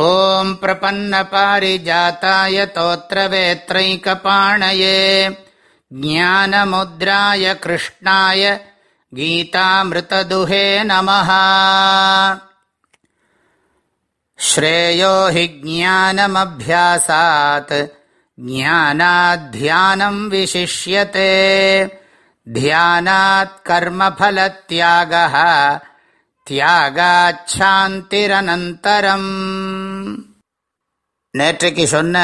ॐ प्रपन्नपारिजाताय तोत्रवेत्रैकपाणये ज्ञानमुद्राय कृष्णाय गीतामृतदुहे नमः श्रेयो हि ज्ञानमभ्यासात् ज्ञानाध्यानम् विशिष्यते ध्यानात् कर्मफलत्यागः त्यागाच्छान्तिरनन्तरम् நேற்றைக்கு சொன்ன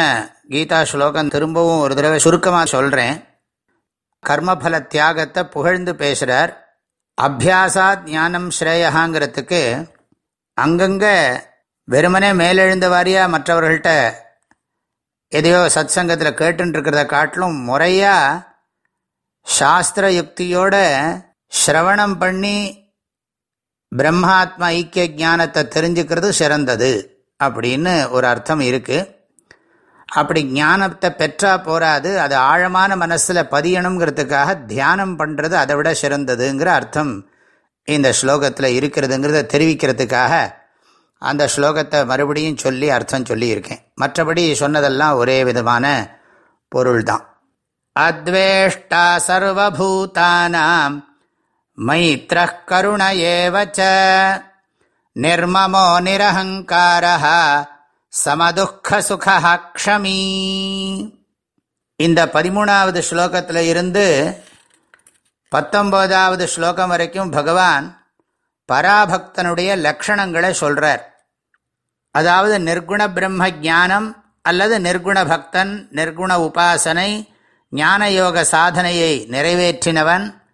கீதா ஸ்லோகம் திரும்பவும் ஒரு தடவை சுருக்கமாக சொல்கிறேன் கர்மபல தியாகத்தை புகழ்ந்து பேசுகிறார் அபியாசா ஞானம் ஸ்ரேயகாங்கிறதுக்கு அங்கங்கே வெறுமனே மேலெழுந்த வாரியாக மற்றவர்கள்ட்ட எதையோ சத் சங்கத்தில் கேட்டுருக்கிறத காட்டிலும் முறையாக சாஸ்திர யுக்தியோட ஸ்ரவணம் பண்ணி பிரம்மாத்மா ஐக்கிய ஞானத்தை தெரிஞ்சுக்கிறது சிறந்தது. அப்படின்னு ஒரு அர்த்தம் இருக்குது அப்படி ஞானத்தை பெற்றா போராது அது ஆழமான மனசில் பதியணுங்கிறதுக்காக தியானம் பண்ணுறது அதை விட சிறந்ததுங்கிற அர்த்தம் இந்த ஸ்லோகத்தில் இருக்கிறதுங்கிறத தெரிவிக்கிறதுக்காக அந்த ஸ்லோகத்தை மறுபடியும் சொல்லி அர்த்தம் சொல்லியிருக்கேன். மற்றபடி சொன்னதெல்லாம் ஒரே விதமான பொருள் தான் அத்வேஷ்டா சர்வபூதானாம் மைத்ர கருணையேவச்ச ஏவச்ச. நிர்மமோ நிரஹங்கார சமதுக்கசுகமீ இந்த பதிமூணாவது ஸ்லோகத்தில் இருந்து பத்தொன்பதாவது ஸ்லோகம் வரைக்கும் பகவான் பராபக்தனுடைய லக்ஷணங்களை சொல்கிறார் அதாவது நிர்குண பிரம்ம ஜானம் அல்லது நிர்குண பக்தன் நிர்குண உபாசனை ஞான யோக சாதனையை நிறைவேற்றினவன்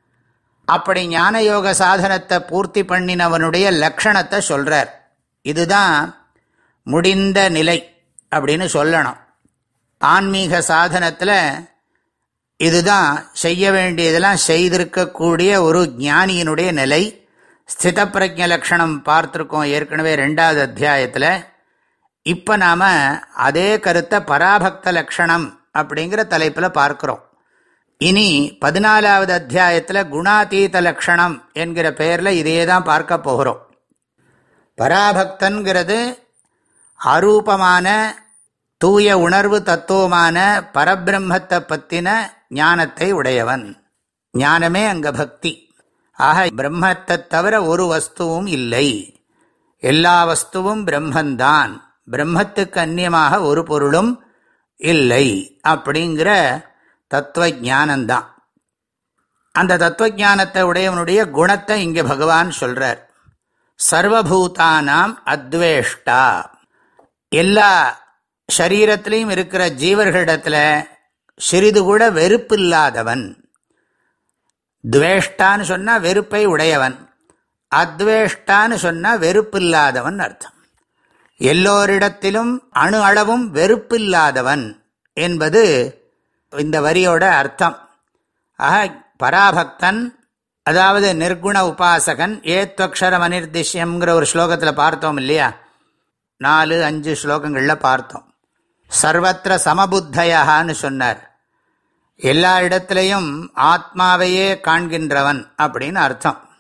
அப்படி ஞான யோக சாதனத்தை பூர்த்தி பண்ணினவனுடைய லக்ஷணத்தை சொல்றார். இதுதான் முடிந்த நிலை அப்படின்னு சொல்லணும். ஆன்மீக சாதனத்தில் இதுதான் செய்ய வேண்டியதெல்லாம் செய்திருக்கக்கூடிய ஒரு ஞானியினுடைய நிலை. ஸ்தித பிரஜ லக்ஷணம் பார்த்துருக்கோம் ஏற்கனவே ரெண்டாவது அத்தியாயத்தில். இப்போ நாம் அதே கருத்தை பராபக்த லக்ஷணம் அப்படிங்கிற தலைப்பில் பார்க்குறோம். இனி பதினாலாவது அத்தியாயத்தில் குணாதீத லக்ஷணம் என்கிற பெயரில் இதையே தான் பார்க்க போகிறோம். பராபக்தன்கிறது அரூபமான தூய உணர்வு தத்துவமான பரபிரம்மத்தை பற்றின ஞானத்தை உடையவன். ஞானமே அங்கே பக்தி. ஆக பிரம்மத்தை தவிர ஒரு வஸ்துவும் இல்லை. எல்லா வஸ்துவும் பிரம்மந்தான். பிரம்மத்துக்கு அந்நியமாக ஒரு பொருளும் இல்லை. அப்படிங்கிற தத்துவ ஜானந்தான் அந்த தத்துவ ஜானத்தை உடையவனுடைய குணத்தை இங்கே பகவான் சொல்றார். சர்வபூதானாம் அத்வேஷ்டா. எல்லா சரீரத்திலையும் இருக்கிற ஜீவர்களிடத்தில் சிறிது கூட வெறுப்பு இல்லாதவன் துவேஷ்டான்னு சொன்னால் வெறுப்பை உடையவன். அத்வேஷ்டான்னு சொன்னால் வெறுப்பு இல்லாதவன் அர்த்தம். எல்லோரிடத்திலும் அணு அளவும் வெறுப்பில்லாதவன் என்பது இந்த வரியோட அர்த்தம். ஆக பராபக்தன் அதாவது நிர்குண உபாசகன் ஏத்வக்ஷரம் அனிர்திஷ்யம்ங்கிற ஒரு ஸ்லோகத்தில் பார்த்தோம் இல்லையா? நாலு அஞ்சு ஸ்லோகங்களில் பார்த்தோம். சர்வத்திர சமபுத்தையான்னு சொன்னார். எல்லா இடத்திலையும் ஆத்மாவையே காண்கின்றவன் அப்படின்னு அர்த்தம்.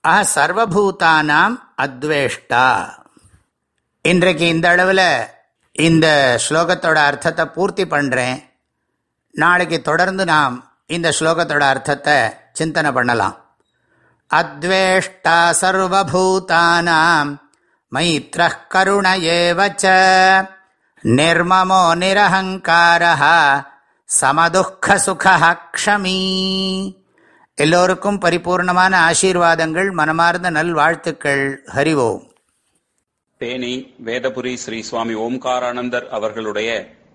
ஆக சர்வபூதானாம் அத்வேஷ்டா. இன்றைக்கு இந்த அளவில் இந்த ஸ்லோகத்தோட அர்த்தத்தை பூர்த்தி பண்ணுறேன் நாளைக்கு தொடர்ந்து நாம் இந்த ஸ்லோகத்தோட அர்த்தத்தை சிந்தனை பண்ணலாம். அத்வேஷ்டா சர்வபூதானாம் மைத்ர கருண ஏவச்ச நிர்மமோ நிரஹங்கார சமதுக்க சுகமீ எல்லோருக்கும் பரிபூர்ணமான ஆசீர்வாதங்கள் மனமார்ந்த நல்வாழ்த்துக்கள் ஹரிவோம் தேனி வேதபுரி ஸ்ரீ சுவாமி ஓம்காரானந்தர் அவர்களுடைய